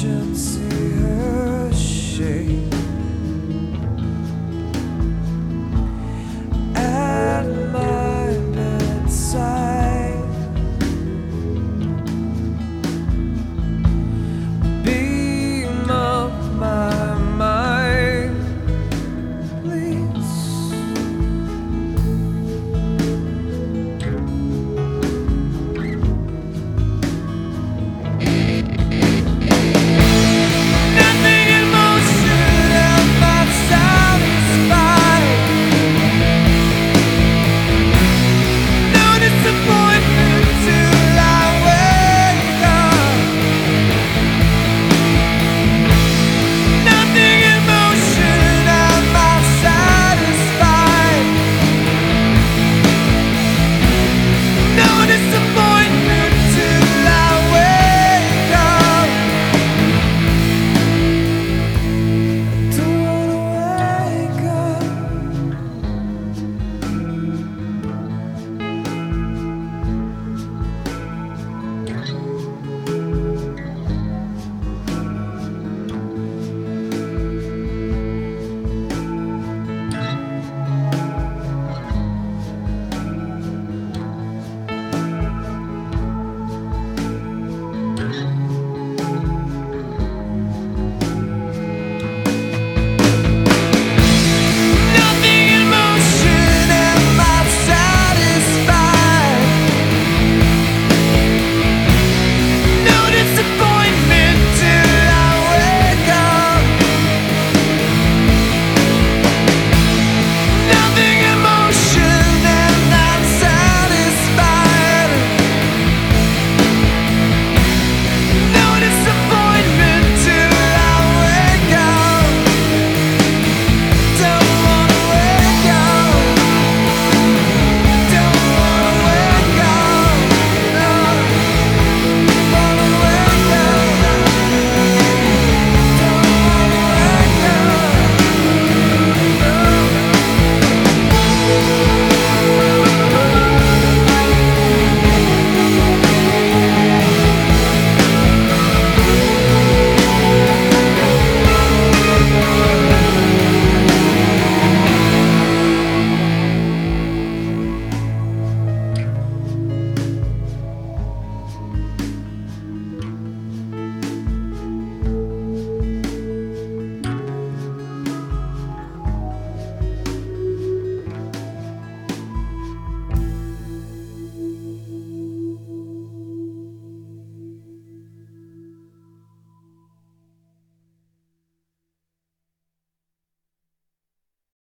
should see.